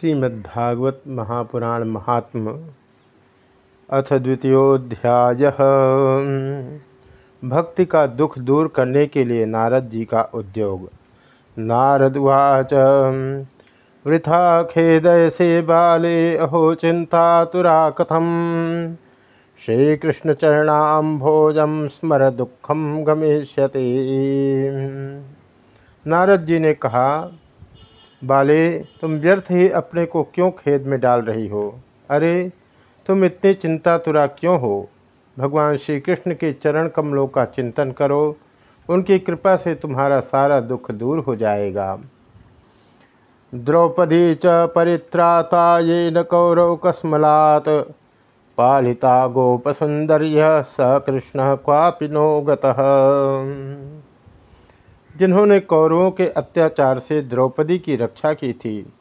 श्रीमद्भागवत महापुराण महात्म अथ द्वितीयोध्याय भक्ति का दुख दूर करने के लिए नारद जी का उद्योग। नारदवाच वृथा खेदय से बाले, अहो चिंता तुरा कथम। श्रीकृष्णचरणाम्भोजम स्मर दुखम गमिष्यति। नारद जी ने कहा बाले, तुम व्यर्थ ही अपने को क्यों खेद में डाल रही हो? अरे, तुम इतनी चिंता तुरा क्यों हो? भगवान श्री कृष्ण के चरण कमलों का चिंतन करो। उनकी कृपा से तुम्हारा सारा दुख दूर हो जाएगा। द्रौपदी च परित्राता ये न कौरव कस्मलात। पालिता गोपसुंदर्य स कृष्ण क्वापि नो गतः। जिन्होंने कौरवों के अत्याचार से द्रौपदी की रक्षा की थी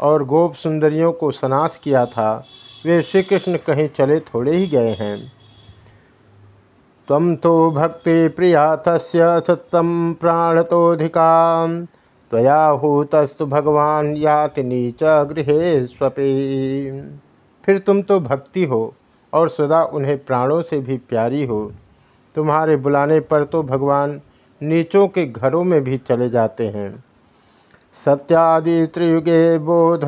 और गोप सुंदरियों को सनाथ किया था, वे श्री कृष्ण कहीं चले थोड़े ही गए हैं। तम तो भक्ति प्रिया तस्य सत्यम प्राणतोधिका। त्वया हूतस्तु भगवान याति नीच गृह स्वपी। फिर तुम तो भक्ति हो और सदा उन्हें प्राणों से भी प्यारी हो। तुम्हारे बुलाने पर तो भगवान नीचों के घरों में भी चले जाते हैं। सत्यादि त्रियुगे बोध,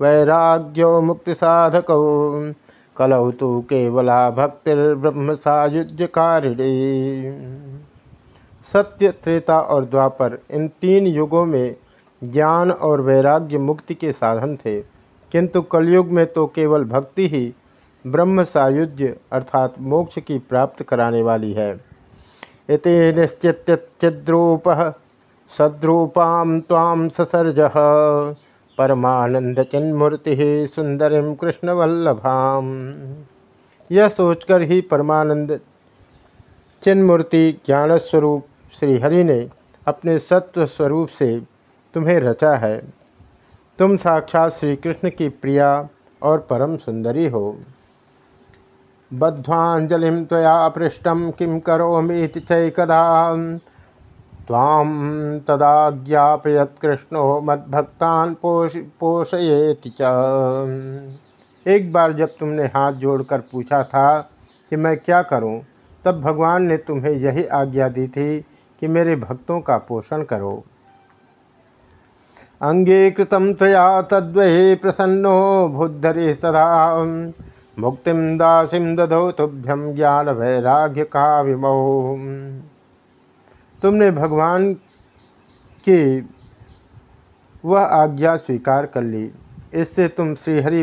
वैराग्यो मुक्ति साधक। कलौ तो केवला भक्तिर्ब्रह्म सायुज्य कारिणी सत्य, त्रेता और द्वापर, इन तीन युगों में ज्ञान और वैराग्य मुक्ति के साधन थे। किंतु कलयुग में तो केवल भक्ति ही ब्रह्म सायुज्य अर्थात मोक्ष की प्राप्त कराने वाली है। इति निश्चित्यचिद्रूप सद्रूपां तां ससर्ज। परमानंदचिन्मूर्ति सुंदरी कृष्णवल्लभाम। यह सोचकर ही परमानंद चिन्मूर्ति ज्ञानस्वरूप श्रीहरि ने अपने सत्व स्वरूप से तुम्हें रचा है। तुम साक्षात श्री कृष्ण की प्रिया और परम सुंदरी हो। बद्ध्वाजलि तया पृष्ठ किं करोमीति चैकदा। ताम तदा ज्ञापयत कृष्णो पोष च। एक बार जब तुमने हाथ जोड़कर पूछा था कि मैं क्या करूँ, तब भगवान ने तुम्हें यही आज्ञा दी थी कि मेरे भक्तों का पोषण करो। अंगीकृत तया तद्वै प्रसन्नो भूधरी सदा मुक्ति दासीम दधो तुभ्यम ज्ञान वैराग्य का विमो तुमने भगवान की वह आज्ञा स्वीकार कर ली। इससे तुम श्रीहरि,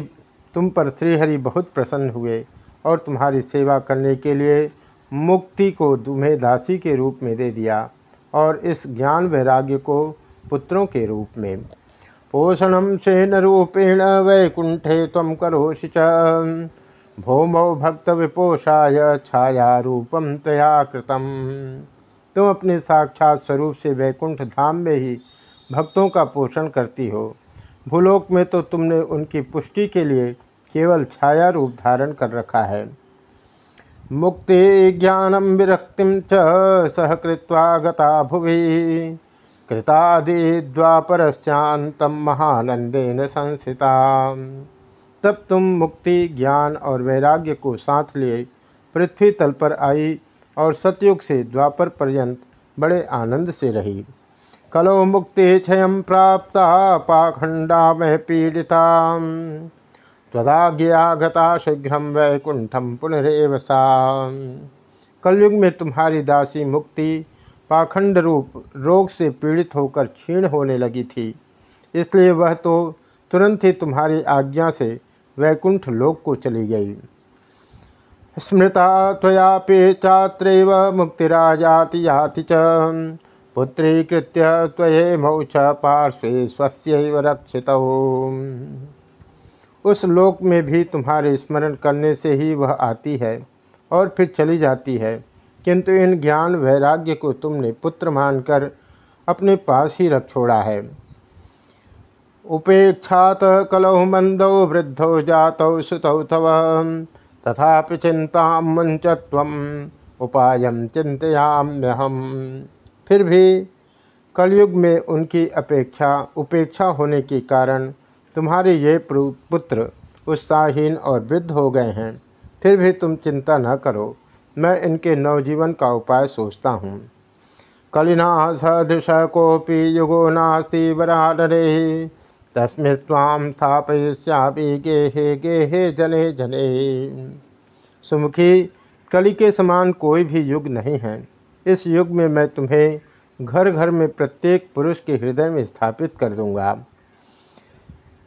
तुम पर श्रीहरि बहुत प्रसन्न हुए और तुम्हारी सेवा करने के लिए मुक्ति को तुम्हें दासी के रूप में दे दिया और इस ज्ञान वैराग्य को पुत्रों के रूप में। पोषणम सेन रूपेण वैकुंठे तम करोषि च। भौमौ भक्त विपोषाय छाया रूपम तया कृतम। तुम अपने साक्षात स्वरूप से वैकुंठ धाम में ही भक्तों का पोषण करती हो। भूलोक में तो तुमने उनकी पुष्टि के लिए केवल छाया रूप धारण कर रखा है। मुक्ति ज्ञानम विरक्तिम च सहकृत्वा गता भुवि। कृतादि द्वापरस्यांतम महानंदेन संसिता तब तुम मुक्ति, ज्ञान और वैराग्य को साथ लिए, पृथ्वी तल पर आई और सतयुग से द्वापर पर्यंत बड़े आनंद से रही। कलो मुक्ति क्षय प्राप्त, पाखंडा में पीड़िता। त्वदाज्ञागता शीघ्र वैकुंठम पुनरेव सा। कलयुग में तुम्हारी दासी मुक्ति पाखंड रूप रोग से पीड़ित होकर क्षीण होने लगी थी। इसलिए वह तो तुरंत ही तुम्हारी आज्ञा से वैकुंठ लोक को चली गई। स्मृता त्वयापि चात्रैव मुक्तिराजाति याति च। पुत्रीकृत्य त्वये मौच पार्श्वे स्वस्यैव रक्षित। उस लोक में भी तुम्हारे स्मरण करने से ही वह आती है और फिर चली जाती है। किंतु इन ज्ञान वैराग्य को तुमने पुत्र मानकर अपने पास ही रख छोड़ा है। उपेक्षात कलौ मंदौ वृद्धौ जातौ सुतौ तव। तथा चिंता मुंच उपाय चिंतयाम्यहम फिर भी कलयुग में उनकी अपेक्षा, उपेक्षा होने के कारण तुम्हारे ये पुत्र उत्साहहीन और वृद्ध हो गए हैं। फिर भी तुम चिंता न करो, मैं इनके नवजीवन का उपाय सोचता हूँ। कलिना सदृश कोपी युगो नास्ति वराडरे तस्में स्वाम स्थापयिष्यापि गेहे गेहे जने जने। सुमुखी, कली के समान कोई भी युग नहीं है। इस युग में मैं तुम्हें घर घर में प्रत्येक पुरुष के हृदय में स्थापित कर दूँगा।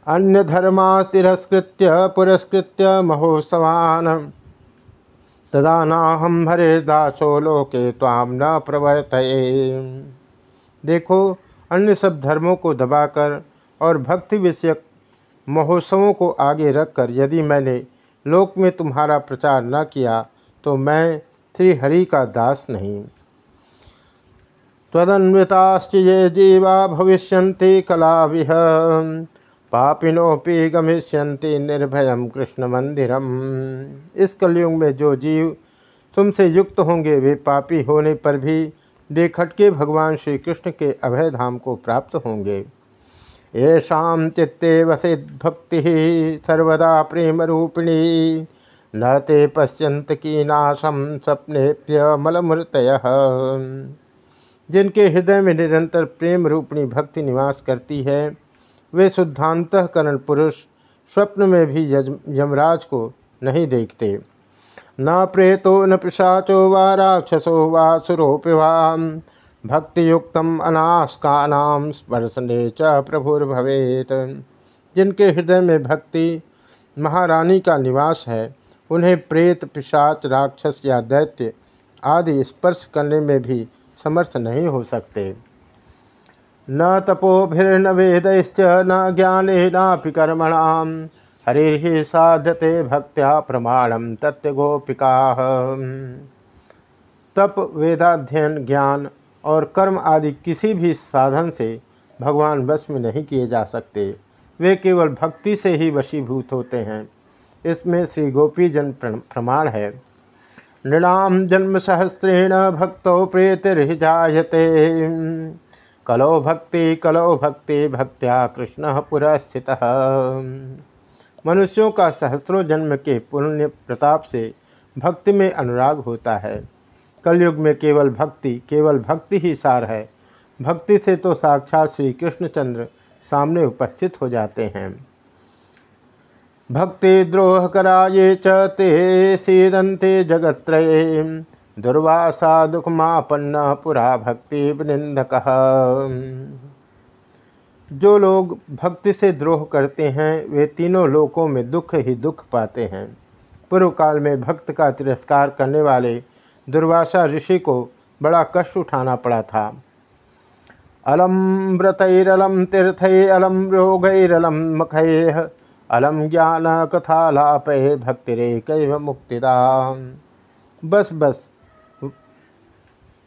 अन्य धर्मा तिरस्कृत्य पुरस्कृत्य महोत्सवान। तदा नाहम हरे दासो लोके ताम न प्रवर्त देखो, अन्य सब धर्मों को दबाकर और भक्ति विषयक महोत्सवों को आगे रखकर यदि मैंने लोक में तुम्हारा प्रचार न किया तो मैं श्री हरि का दास नहीं। तदन्विताश्च ये जीवा भविष्य कला विह पापिनोपि गमिष्यन्ति निर्भयम कृष्ण मंदिरम इस कलयुग में जो जीव तुमसे युक्त होंगे, वे पापी होने पर भी बेखटके भगवान श्री कृष्ण के अभय धाम को प्राप्त होंगे। येषां चित्ते भक्ति सर्वदा प्रेम रूपिणी न ते पश्यंत की नाशम स्वप्नेप्यमलमृत जिनके हृदय में निरंतर प्रेम रूपिणी भक्ति निवास करती है, वे शुद्धांतकरण पुरुष स्वप्न में भी यमराज को नहीं देखते। न प्रेतो न पिशाचो व राक्षसो व सुरोपि भक्तियुक्त अनास्का स्पर्शने च प्रभुर्भवेत। जिनके हृदय में भक्ति महारानी का निवास है, उन्हें प्रेत, पिशाच, राक्षस या दैत्य आदि स्पर्श करने में भी समर्थ नहीं हो सकते। न तपोभिर्न वेदैश्च न ज्ञान नापि कर्मणाम। हरि साधते भक्त्या प्रमाणम तत्व गोपिका तप, वेदाध्ययन, ज्ञान और कर्म आदि किसी भी साधन से भगवान वश में नहीं किए जा सकते। वे केवल भक्ति से ही वशीभूत होते हैं। इसमें श्री गोपी जन प्रमाण है। नृणाम जन्म सहस्रेण भक्तो प्रेतिर्जाते कलो भक्ति कलो भक्ति, भक्त्या कृष्ण पुरस्थित। मनुष्यों का सहस्रों जन्म के पुण्य प्रताप से भक्ति में अनुराग होता है। कलयुग में केवल भक्ति केवल भक्ति ही सार है। भक्ति से तो साक्षात श्री कृष्णचंद्र सामने उपस्थित हो जाते हैं। भक्ति द्रोहकरा ये चे सीदंते जगत्रये दुर्वासा दुखमापन्न पुरा भक्ति निंदक। जो लोग भक्ति से द्रोह करते हैं, वे तीनों लोकों में दुख ही दुख पाते हैं। पूर्व काल में भक्त का तिरस्कार करने वाले दुर्वासा ऋषि को बड़ा कष्ट उठाना पड़ा था। अलम व्रतरलम तीर्थ अलम रोगैरलम मखय अलम ज्ञान कथालापय भक्तिरेक मुक्तिदा। बस बस।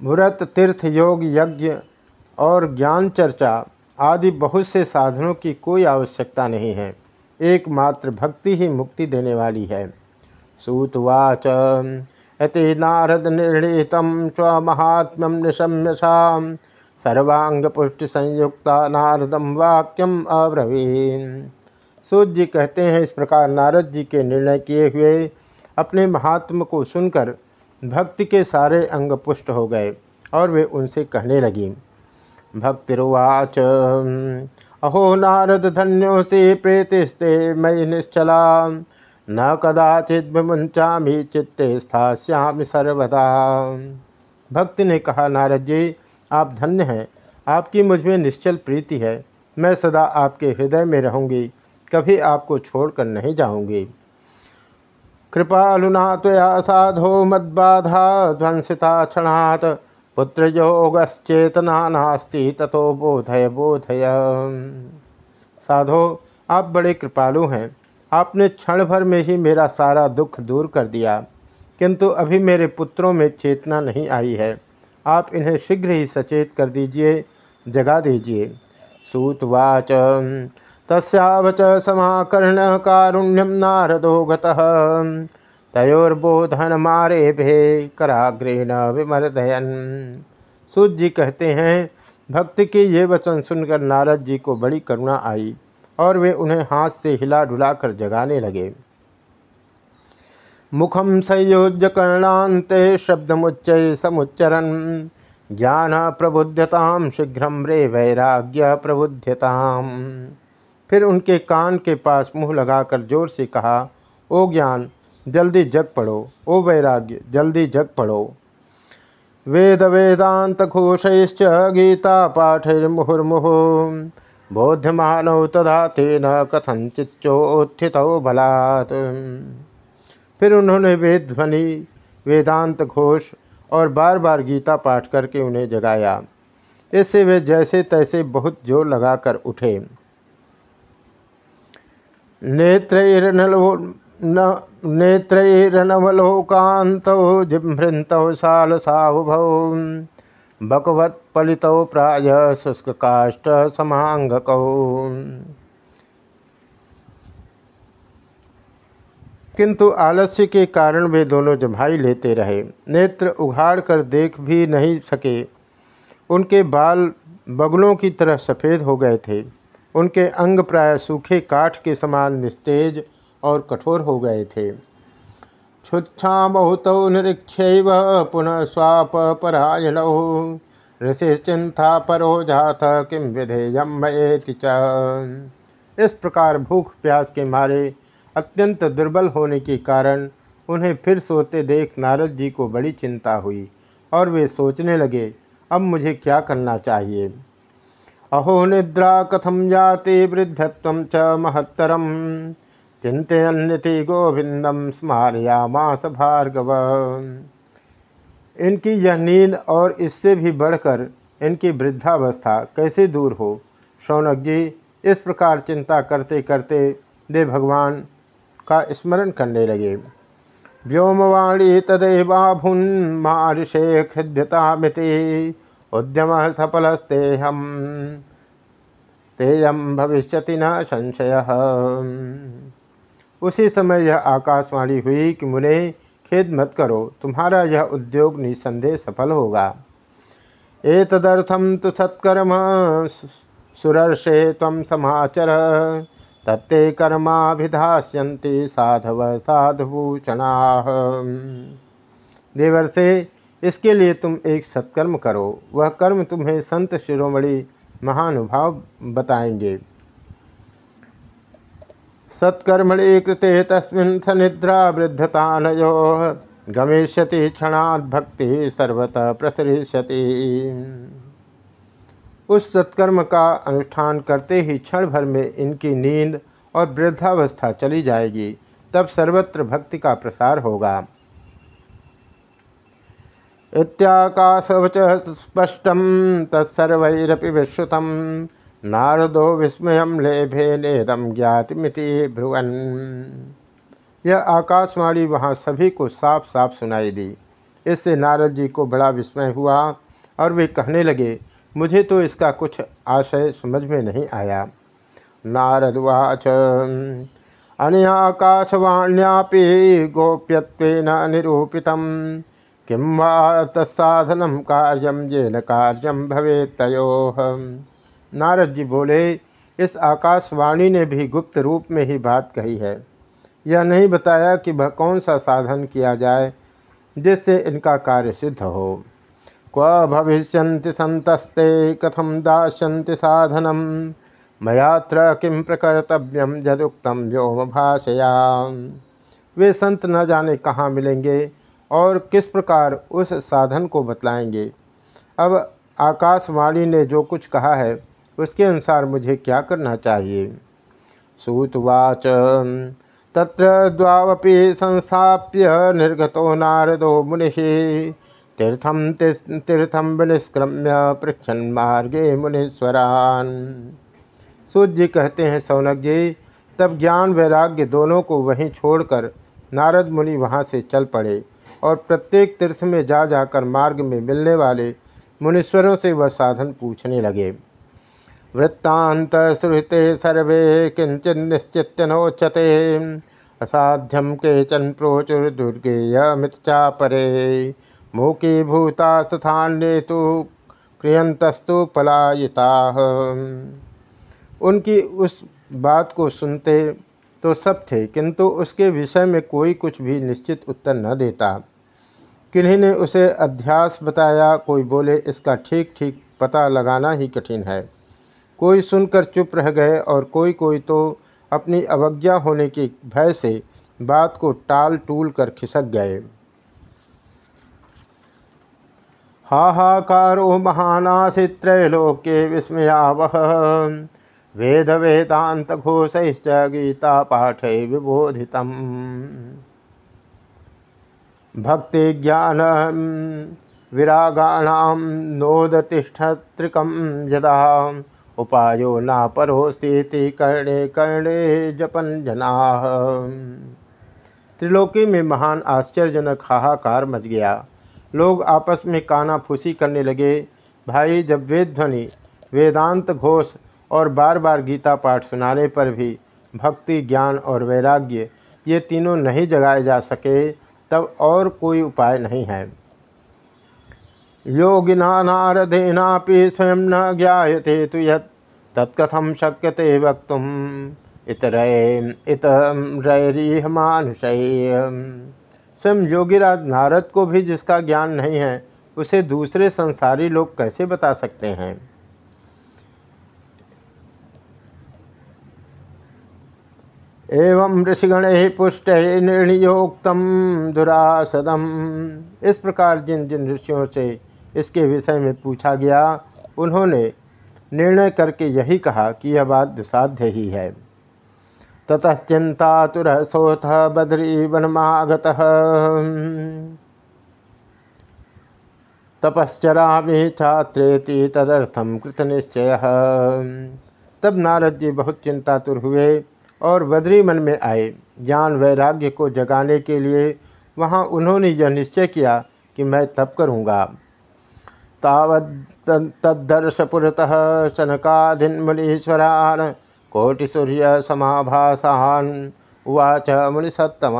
व्रत, तीर्थ, योग, यज्ञ और ज्ञान चर्चा आदि बहुत से साधनों की कोई आवश्यकता नहीं है। एकमात्र भक्ति ही मुक्ति देने वाली है। सूतवाच अति नारद निर्णीत स्व महात्म निशम्य सर्वांग पुष्टि संयुक्ता नारदम वाक्यम अब्रवीन। सूर्य कहते हैं, इस प्रकार नारद जी के निर्णय किए हुए अपने महात्म को सुनकर भक्ति के सारे अंग पुष्ट हो गए और वे उनसे कहने लगी, भक्तिरुवाच, अहो नारद धन्यो से प्रेतिस्ते मई निश्चला। न कदाचित विमुंचा चित्ते स्थाश्यामि सर्वदा। भक्ति ने कहा, नारद जी, आप धन्य हैं। आपकी मुझमें निश्चल प्रीति है। मैं सदा आपके हृदय में रहूँगी। कभी आपको छोड़कर नहीं जाऊँगी। कृपालुना तया साधो मद्बाधा ध्वंसिता क्षणात। पुत्र योगश्चेतना नास्ति तथो बोधय बोधय। साधो, आप बड़े कृपालु हैं। आपने क्षण भर में ही मेरा सारा दुख दूर कर दिया। किंतु अभी मेरे पुत्रों में चेतना नहीं आई है। आप इन्हें शीघ्र ही सचेत कर दीजिए, जगा दीजिए। सूतवाच तस्वच समाकर्ण कारुण्यम नारदो गयोर्बोधन मारे भे कराग्रेण विमर्दयन। सूर्य जी कहते हैं, भक्ति के ये वचन सुनकर नारद जी को बड़ी करुणा आई। और वे उन्हें हाथ से हिला डुला कर जगाने लगे। मुखम संयोज्य कर्णांते शब्दमुच्च समुच्चरन। ज्ञान प्रबुद्धताम शीघ्र रे वैराग्य प्रबुद्धताम। फिर उनके कान के पास मुँह लगाकर ज़ोर से कहा, ओ ज्ञान, जल्दी जग पढ़ो ओ वैराग्य, जल्दी जग पढ़ो वेद वेदांत घोषैश्च गीता पाठैर्मुहुर्मुहु बोध्यमानौ तदा तेन कथंचिच्चोत्थित बलात्। फिर उन्होंने वेद ध्वनि, वेदांत घोष और बार बार गीता पाठ करके उन्हें जगाया। इससे वे जैसे तैसे बहुत ज़ोर लगाकर उठे। नेत्रैर्नलो नेत्रैरनवलोकान्तौ जिह्मृन्तौ सालसाहुभौ। बकवत्पलितौ प्राय शुष्ककाष्ठसमाङ्गकौ किंतु आलस्य के कारण वे दोनों जमाई लेते रहे, नेत्र उघाड़ कर देख भी नहीं सके। उनके बाल बगलों की तरह सफ़ेद हो गए थे। उनके अंग प्राय सूखे काठ के समान निस्तेज और कठोर हो गए थे। क्षुच्छा बहुत निरीक्ष पुनः स्वाप परायण ऋषिश्चिंता परो जात किम विधेयम इस प्रकार भूख प्यास के मारे अत्यंत दुर्बल होने के कारण उन्हें फिर सोते देख नारद जी को बड़ी चिंता हुई और वे सोचने लगे, अब मुझे क्या करना चाहिए? अहो निद्रा कथम जाते वृद्धत्व च महत्तरम। चिंतन्यति गोविंदम स्मारयामास भार्गव। इनकी यह नींद और इससे भी बढ़कर इनकी वृद्धावस्था कैसे दूर हो? शौनक जी, इस प्रकार चिंता करते करते दे भगवान का स्मरण करने लगे। व्योमवाणी तदेवाभुन खिद्यता मिति उद्यम सफलस्ते हम तेयम भविष्य न संशय। उसी समय यह आकाशवाणी हुई कि मुने, खेद मत करो, तुम्हारा यह उद्योग निसंदेह सफल होगा। एतदर्थम तो सत्कर्म सुरर्षे तम समाचर। तत्ते कर्माभिधास्यन्ति साधव साधुभूषणा। देवर से इसके लिए तुम एक सत्कर्म करो। वह कर्म तुम्हें संत शिरोमणि महानुभाव बताएँगे। सत्कर्मणि कृते तस्मिन् सनिद्रा वृद्धतानयो गमिष्यति क्षणात् भक्ति सर्वतः प्रसरिष्यति। उस सत्कर्म का अनुष्ठान करते ही क्षण भर में इनकी नींद और वृद्धावस्था चली जाएगी, तब सर्वत्र भक्ति का प्रसार होगा। इत्याकाशवच स्पष्ट, तत्सर्वरपि विश्रुत। नारदो विस्मय लेभे नेदम ज्ञातिमिति भ्रुवन। यह आकाशवाणी वहाँ सभी को साफ़ साफ़ सुनाई दी। इससे नारद जी को बड़ा विस्मय हुआ और वे कहने लगे, मुझे तो इसका कुछ आशय समझ में नहीं आया। नारदवाच अनयाकाशवाण्यापि गोप्यत्वेन निरूपित किं वा तत्साधनम कार्यम येन कार्यम भवे तयो नारद जी बोले, इस आकाशवाणी ने भी गुप्त रूप में ही बात कही है। यह नहीं बताया कि वह कौन सा साधन किया जाए, जिससे इनका कार्य सिद्ध हो। क्व भविष्य सतस्ते कथम दास्यन्ति साधनम मयात्र किम प्रकर्तव्यम जदुक्तम व्योम भाषया? वे संत न जाने कहाँ मिलेंगे और किस प्रकार उस साधन को बतलाएँगे। अब आकाशवाणी ने जो कुछ कहा है उसके अनुसार मुझे क्या करना चाहिए? सूतवाच। तत्र द्वावपि संस्थाप्य निर्गतो नारदो मुनि तीर्थम तीर्थम विनिष्क्रम्य पृछन मार्गे मुनीश्वरान। सूर्य जी कहते हैं सौनक जी तब ज्ञान वैराग्य दोनों को वहीं छोड़कर नारद मुनि वहाँ से चल पड़े और प्रत्येक तीर्थ में जा जाकर मार्ग में मिलने वाले मुनीश्वरों से वह साधन पूछने लगे। वृत्तांत सुहृते सर्वे किंचन निश्चित नोचते। असाध्यम केचन प्रोचुर दुर्गेय मिथ्या परे मूकी भूता स्थान्य तो क्रियंतस्तु पलायिता। उनकी उस बात को सुनते तो सब थे, किंतु उसके विषय में कोई कुछ भी निश्चित उत्तर न देता। किन्हीं ने उसे अध्यास बताया, कोई बोले, इसका ठीक ठीक पता लगाना ही कठिन है। कोई सुनकर चुप रह गए और कोई कोई तो अपनी अवज्ञा होने के भय से बात को टाल टूल कर खिसक गए। हाहाकारो महानासी त्रैलोक्य विस्मयावह। वेद वेदांत घोष गीता पाठ विबोधित भक्ति ज्ञान विरागाणाम नोदतिष्ठत्रिकम यदा उपायो न परोस्ती कर्णे कर्णे, जपन जना। त्रिलोकी में महान आश्चर्यजनक हाहाकार मच गया। लोग आपस में काना फूसी करने लगे। भाई, जब वेद ध्वनि वेदांत घोष और बार बार गीता पाठ सुनाने पर भी भक्ति, ज्ञान और वैराग्य ये तीनों नहीं जगाए जा सके, तब और कोई उपाय नहीं है। योगिना नारदेनापि स्वयं न ज्ञाते तो यत् तत्कथम शक्यते वक्त इतरैरीह मानुषय स्वयं योगीराज नारद को भी जिसका ज्ञान नहीं है, उसे दूसरे संसारी लोग कैसे बता सकते हैं? एवं ऋषिगण ही पुष्ट निर्णयोक्त दुरासदम। इस प्रकार जिन जिन ऋषियों से इसके विषय में पूछा गया, उन्होंने निर्णय करके यही कहा कि यह बात दुसाध्य ही है। ततः चिंतातुर सोथ बद्री वनमागत। तपश्चरा छात्रेति तदर्थम कृत निश्चय तब नारद जी बहुत चिंतातुर हुए और बद्री मन में आए। ज्ञान वैराग्य को जगाने के लिए वहाँ उन्होंने यह निश्चय किया कि मैं तप करूँगा। तद्दर्शपुरतः शनकाधिन्मुनीश्वरान् कोटिसूर्यसमाभासान् उवाच मुनिसत्तम।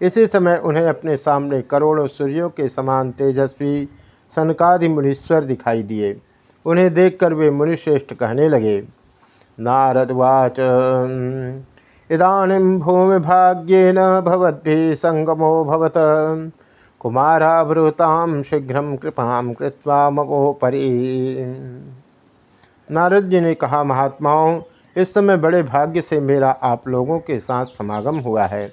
इसी समय उन्हें अपने सामने करोड़ों सूर्यों के समान तेजस्वी सनकादि मुनीश्वर दिखाई दिए। उन्हें देखकर वे मुनिश्रेष्ठ कहने लगे नारदवाच इदानीं भूमिभाग्येन भवद्भिः संगमो भवत। कुमारावृताम शीघ्र कृपा कृत्वा मवोपरी नारद जी ने कहा, महात्माओं, इस समय बड़े भाग्य से मेरा आप लोगों के साथ समागम हुआ है।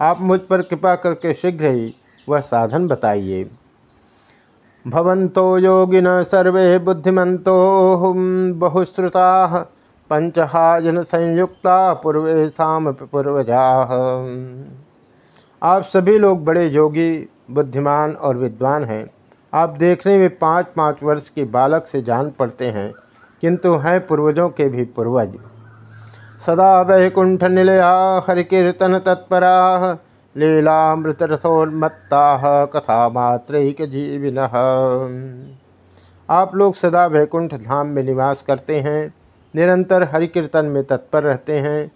आप मुझ पर कृपा करके शीघ्र ही वह साधन बताइए। भवंतो योगिन सर्वे बुद्धिमंतो बहुश्रुता पंचहाजन संयुक्ता पूर्वेशा पूर्वजा। आप सभी लोग बड़े योगी बुद्धिमान और विद्वान हैं। आप देखने में पाँच पाँच वर्ष के बालक से जान पड़ते हैं, किंतु हैं पूर्वजों के भी पूर्वज। सदा वैकुंठ निलया हरिकीर्तन तत्परा लीलामृतरथोन्मत्ता कथा मात्र जीविन। आप लोग सदा वैकुंठ धाम में निवास करते हैं, निरंतर हरिकीर्तन में तत्पर रहते हैं।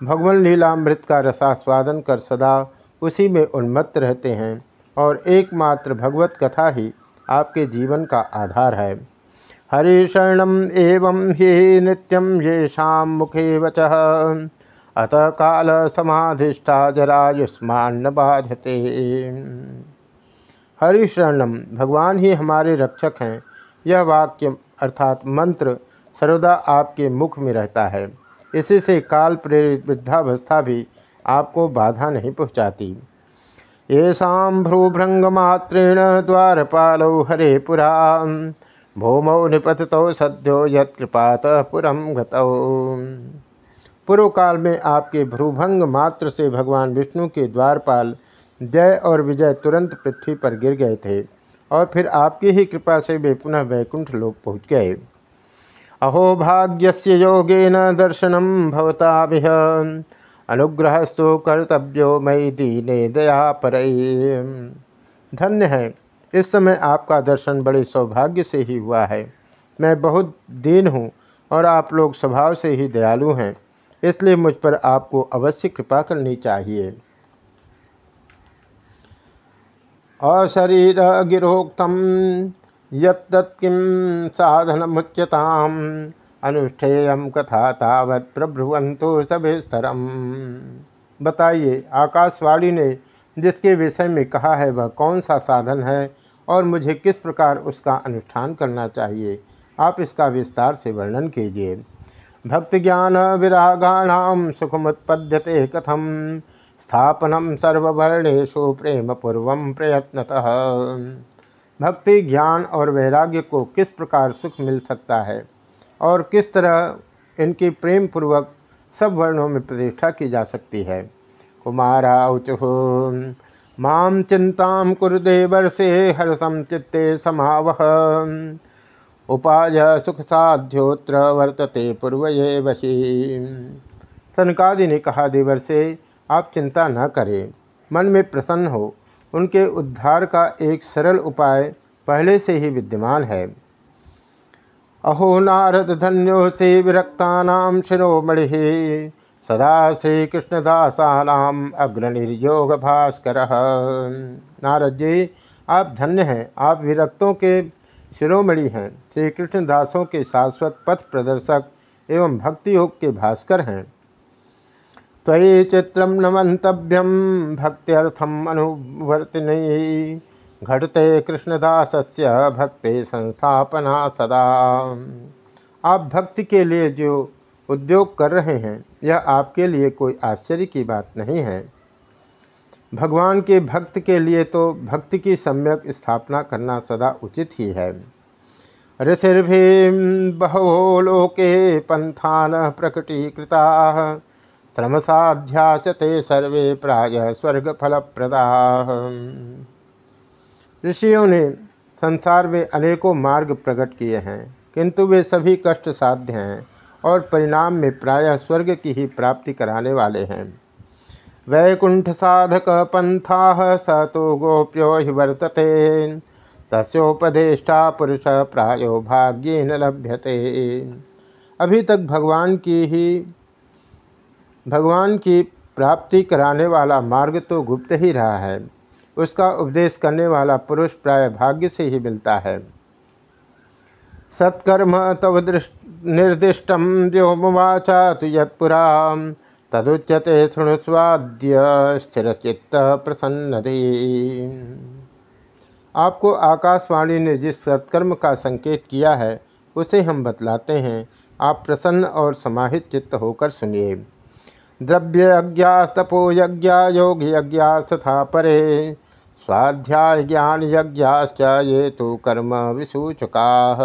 भगवान लीलामृत का रसास्वादन कर सदा उसी में उन्मत्त रहते हैं। और एकमात्र भगवत कथा ही आपके जीवन का आधार है। हरिशरणम एवं ही नित्यम ये शाम मुखे वच। अतः काल समाधिष्ठा जरायुष्मान बाधते हरिशरणम भगवान ही हमारे रक्षक हैं। यह वाक्य अर्थात मंत्र सर्वदा आपके मुख में रहता है। इसी से काल प्रेरित वृद्धावस्था भी आपको बाधा नहीं पहुँचाती। येषा भ्रूभृंगमात्रेण द्वारपालौ हरे पुरा भूमौ निपतौ सद्यो यत्कृपात पुरम गतौ। पूर्व काल में आपके भ्रूभंग मात्र से भगवान विष्णु के द्वारपाल जय और विजय तुरंत पृथ्वी पर गिर गए थे और फिर आपकी ही कृपा से वे पुनः वैकुंठ लोक पहुँच गए। अहो भाग्यस्य योगेन दर्शनम भवता अनुग्रहस्तु कर्तव्यो मई दीने दया पर। धन्य है, इस समय आपका दर्शन बड़े सौभाग्य से ही हुआ है। मैं बहुत दीन हूँ और आप लोग स्वभाव से ही दयालु हैं, इसलिए मुझ पर आपको अवश्य कृपा करनी चाहिए। अशरीर गिरोक्तम यत्किम साधन मुच्यताम अनुष्ठेयम कथा तावत प्रभ्रुवंतो सभेस्तरम बताइए, आकाशवाणी ने जिसके विषय में कहा है वह कौन सा साधन है और मुझे किस प्रकार उसका अनुष्ठान करना चाहिए, आप इसका विस्तार से वर्णन कीजिए। भक्ति ज्ञान विरागाणाम सुखमुत्पद्यते कथम स्थापनम सर्ववर्णेशु प्रेम पूर्व प्रयत्नतः। भक्ति ज्ञान और वैराग्य को किस प्रकार सुख मिल सकता है? और किस तरह इनकी प्रेम पूर्वक सब वर्णों में प्रतिष्ठा की जा सकती है। कुमाराउचु माम चिंता कुरुदेवर्षे हर्षम चित्ते समावह। उपाय सुख साध्योत्र वर्तते पूर्व ये वशी। सनकादि ने कहा देवर से आप चिंता न करें। मन में प्रसन्न हो। उनके उद्धार का एक सरल उपाय पहले से ही विद्यमान है। अहो नारद धन्यो से विरक्ता शिरोमणि सदा श्री कृष्णदासानाम अग्रनिर्योग भास्कर नारद जी, आप धन्य हैं, आप विरक्तों के शिरोमणि हैं श्री कृष्णदासों के शाश्वत पथ प्रदर्शक एवं भक्ति योग के भास्कर हैं। तयि चित्रम न मंतव्यम भक्त्यर्थम अनुवर्तन। घटते कृष्णदास से भक्ति संस्थापना सदा। आप भक्ति के लिए जो उद्योग कर रहे हैं, यह आपके लिए कोई आश्चर्य की बात नहीं है। भगवान के भक्त के लिए तो भक्ति की सम्यक स्थापना करना सदा उचित ही है। ऋथिर्भि बहवो लोके पंथान प्रकटीकृता श्रम साध्याचते सर्वे प्राय स्वर्ग फलप्रदा ऋषियों ने संसार में अनेकों मार्ग प्रकट किए हैं, किंतु वे सभी कष्ट साध्य हैं और परिणाम में प्रायः स्वर्ग की ही प्राप्ति कराने वाले हैं। वैकुंठ साधक पंथा स तो गोप्यो हि वर्तते, सस्योपदेष्टा पुरुष प्रायो भाग्य न लभ्यते। अभी तक भगवान की ही, भगवान की प्राप्ति कराने वाला मार्ग तो गुप्त ही रहा है। उसका उपदेश करने वाला पुरुष प्राय भाग्य से ही मिलता है। सत्कर्म तव दृष्ट, निर्दिष्ट व्योमवाचा तो यत्पुरा तदुच्यते शृणुस्वाद्य स्थिरचित्त प्रसन्न आपको आकाशवाणी ने जिस सत्कर्म का संकेत किया है, उसे हम बतलाते हैं। आप प्रसन्न और समाहित चित्त होकर सुनिए। द्रव्य यज्ञा तपो यज्ञ योग यज्ञ परे। स्वाध्याय ज्ञान यज्ञाश्च ये तो कर्म विसूचका।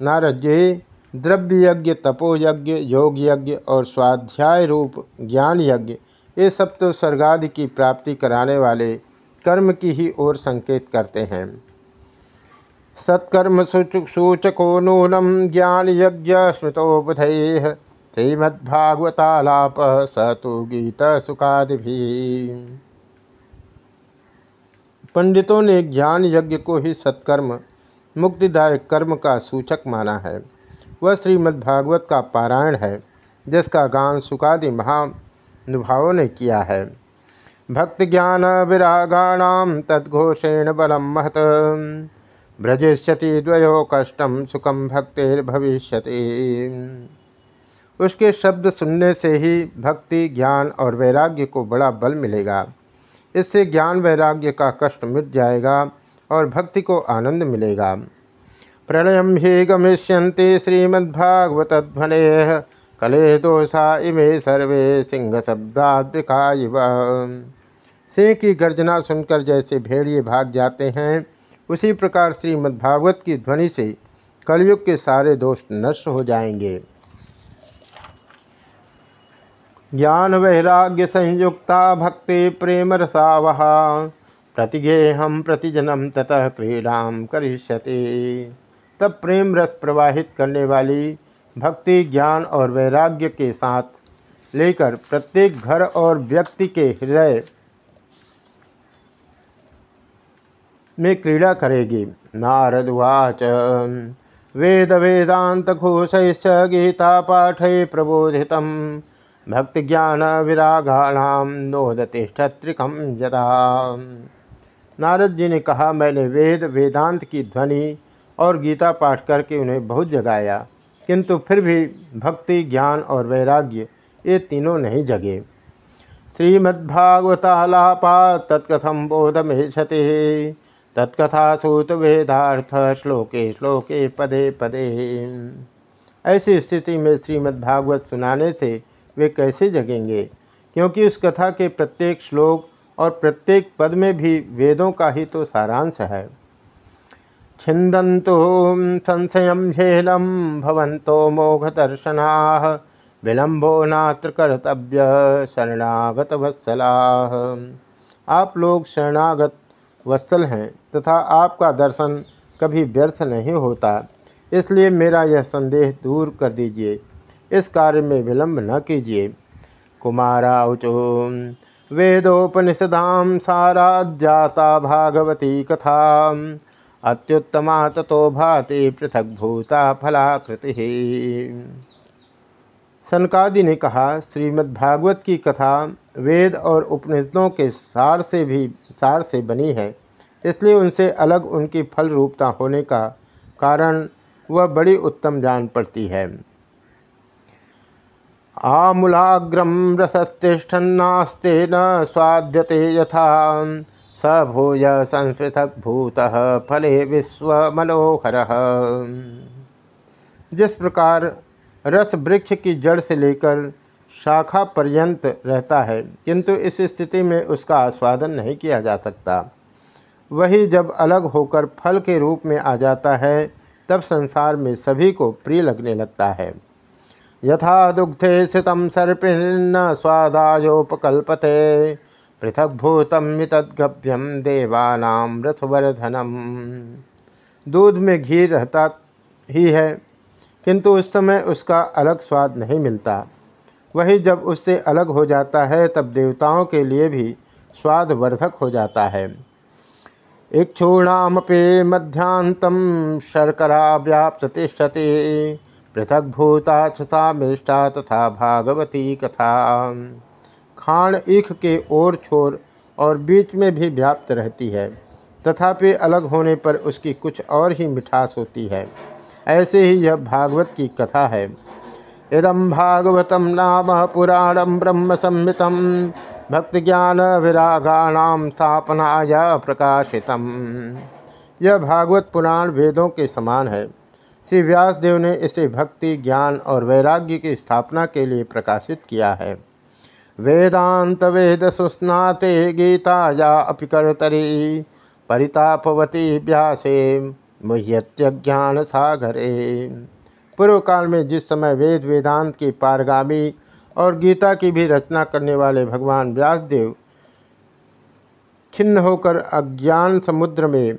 नारद जी द्रव्य यज्ञ तपोयज्ञ योग यज्ञ और स्वाध्याय रूप ज्ञान यज्ञ ये सब तो स्वर्गादि की प्राप्ति कराने वाले कर्म की ही ओर संकेत करते हैं। सत्कर्म सूचको नूनम ज्ञान यज्ञ स्मृतो श्रीमद्भागवतालाप स तो गीत सुखादि पंडितों ने ज्ञान यज्ञ को ही सत्कर्म, मुक्तिदायक कर्म का सूचक माना है। वह श्रीमद्भागवत का पारायण है, जिसका गान सुखादि महानुभावों ने किया है। भक्ति ज्ञान विरागाणाम तद्घोषेण बलम महत। भ्रजिष्यति द्वयो कष्टम सुखम भक्तिर्भविष्यति। उसके शब्द सुनने से ही भक्ति, ज्ञान और वैराग्य को बड़ा बल मिलेगा। इससे ज्ञान, वैराग्य का कष्ट मिट जाएगा और भक्ति को आनंद मिलेगा। प्रणय ही गमिष्यन्ति श्रीमद्भागवत ध्वने कले दोषा इमे सर्वे सिंह शब्दाद्रिका सिंह की गर्जना सुनकर जैसे भेड़िए भाग जाते हैं, उसी प्रकार श्रीमद्भागवत की ध्वनि से कलयुग के सारे दोष नष्ट हो जाएँगे। ज्ञान वैराग्य संयुक्ता भक्ति प्रेम रसावहा प्रतिगेहम प्रतिजनम ततः क्रीड़ा करिष्यति। तब प्रेम रस प्रवाहित करने वाली भक्ति, ज्ञान और वैराग्य के साथ लेकर प्रत्येक घर और व्यक्ति के हृदय में क्रीड़ा करेगी। नारद वाच वेद वेदांत घोष गीता पाठ प्रबोधित भक्ति ज्ञान विरागाणाम नोदतिष्ठत्रिकम यदा। नारद जी ने कहा, मैंने वेद, वेदांत की ध्वनि और गीता पाठ करके उन्हें बहुत जगाया, किंतु फिर भी भक्ति, ज्ञान और वैराग्य ये तीनों नहीं जगे। श्रीमद्भागवतालापा तत्कथम बोधमेशति तत्कथा सूत वेदार्थ श्लोके श्लोके पदे पदे। ऐसी स्थिति में श्रीमद्भागवत सुनाने से वे कैसे जगेंगे? क्योंकि उस कथा के प्रत्येक श्लोक और प्रत्येक पद में भी वेदों का ही तो सारांश है। छिंदंतो संशय झेलम भवंतो मोघ दर्शना विलंबो नात्र कर्तव्य, शरणागत वत्सला। आप लोग शरणागत वत्सल हैं तथा आपका दर्शन कभी व्यर्थ नहीं होता। इसलिए मेरा यह संदेह दूर कर दीजिए। इस कार्य में विलंब न कीजिए। कुमाराउचो वेदोपनिषदाम साराज्ञाता भागवती कथा। अत्युत्तमा तथो भाति पृथक भूता फलाकृति। सनकादि ने कहा, श्रीमद्भागवत की कथा वेद और उपनिषदों के सार से भी, सार से बनी है। इसलिए उनसे अलग उनकी फल रूपता होने का कारण वह बड़ी उत्तम जान पड़ती है। आमूलाग्रम रसतिष्ठन्नास्ते न स्वाद्यते यथा। स भूय संस्पृथक भूत फले विश्व मनोहर जिस प्रकार रस वृक्ष की जड़ से लेकर शाखा पर्यंत रहता है, किंतु इस स्थिति में उसका आस्वादन नहीं किया जा सकता। वही जब अलग होकर फल के रूप में आ जाता है, तब संसार में सभी को प्रिय लगने लगता है। यथा दुग्धे स्थित सर्पिन्न स्वादायोपकल्पते। पृथक भूतम मितद्गभ्यम देवानाम रथवर्धनम। दूध में घी रहता ही है, किंतु उस समय उसका अलग स्वाद नहीं मिलता। वही जब उससे अलग हो जाता है, तब देवताओं के लिए भी स्वादवर्धक हो जाता है। इक्षूणामपि मध्यांतम शर्करा व्याप्त तिष्ठति। पृथक भूता छता तथा भागवती कथा। खाण ईख के ओर छोर और बीच में भी व्याप्त रहती है, तथापि अलग होने पर उसकी कुछ और ही मिठास होती है। ऐसे ही यह भागवत की कथा है। इदम भागवतम नाम पुराणम ब्रह्म संहितम भक्ति ज्ञान विरागाणाम स्थापनाय प्रकाशित यह भागवत पुराण वेदों के समान है। श्री व्यासदेव ने इसे भक्ति, ज्ञान और वैराग्य की स्थापना के लिए प्रकाशित किया है। वेदांत वेद सुस्नाते गीता या अपिकर्तरी परितापवती व्यासे मुह्यत्य ज्ञान सागरे। पूर्व काल में जिस समय वेद वेदांत की पारगामी और गीता की भी रचना करने वाले भगवान व्यासदेव खिन्न होकर अज्ञान समुद्र में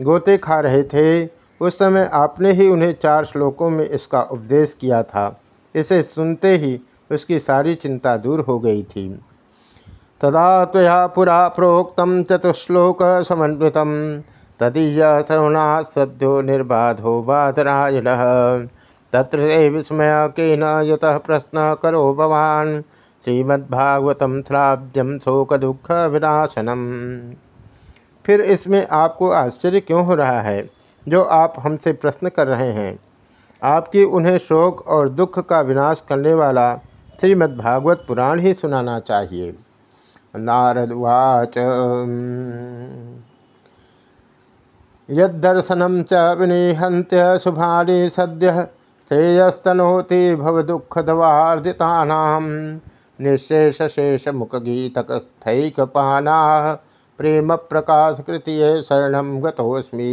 गोते खा रहे थे उस समय आपने ही उन्हें चार श्लोकों में इसका उपदेश किया था। इसे सुनते ही उसकी सारी चिंता दूर हो गई थी। तदा तया पुरा प्रोक्त चतुश्लोक समन्वित तदीय श्रवणा सद्यो निर्बाधो बाधरायण तत्र विस्मय के न यत प्रश्न करो भवान। श्रीमद्भागवतम श्राव्यम शोक दुख विनाशनम फिर इसमें आपको आश्चर्य क्यों हो रहा है? जो आप हमसे प्रश्न कर रहे हैं। आपकी उन्हें शोक और दुख का विनाश करने वाला श्रीमद्भागवत पुराण ही सुनाना चाहिए। नारद वाच यदर्शनम च विनिहंत्य शुभानि सद्य श्रेयस्तनोति प्रेम प्रकाश कृतिय शरण गतोस्मी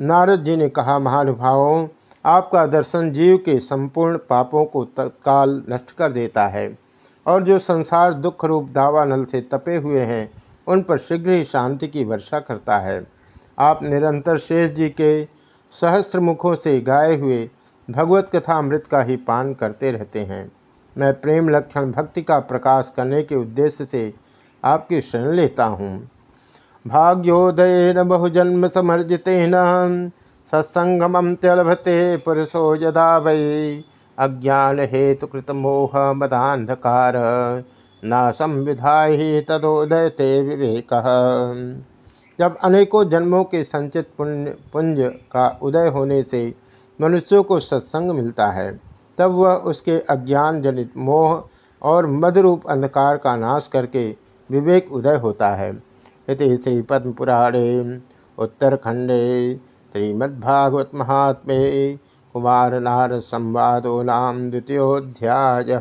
नारद जी ने कहा, महानुभावों, आपका दर्शन जीव के संपूर्ण पापों को तत्काल नष्ट कर देता है, और जो संसार दुख रूप दावानल से तपे हुए हैं, उन पर शीघ्र ही शांति की वर्षा करता है। आप निरंतर शेष जी के सहस्त्र मुखों से गाए हुए भगवत कथा अमृत का ही पान करते रहते हैं। मैं प्रेम लक्षण भक्ति का प्रकाश करने के उद्देश्य से आपकी शरण लेता हूँ। भाग्योदयन बहुजन्म समर्जितेन। सत्संगम त्यलभते पुरुषो यदा वै। अज्ञान हेतु कृतमोह मदांधकार न संविधाय तदोदय ते विवेक। जब अनेकों जन्मों के संचित पुण्य, पुंज का उदय होने से मनुष्यों को सत्संग मिलता है, तब वह उसके अज्ञान जनित मोह और मदरूप अंधकार का नाश करके विवेक उदय होता है। इति श्रीपद्मपुराणे उत्तरखंडे श्रीमद्भागवत महात्मे कुमार नार संवादो नाम द्वितीयोध्याय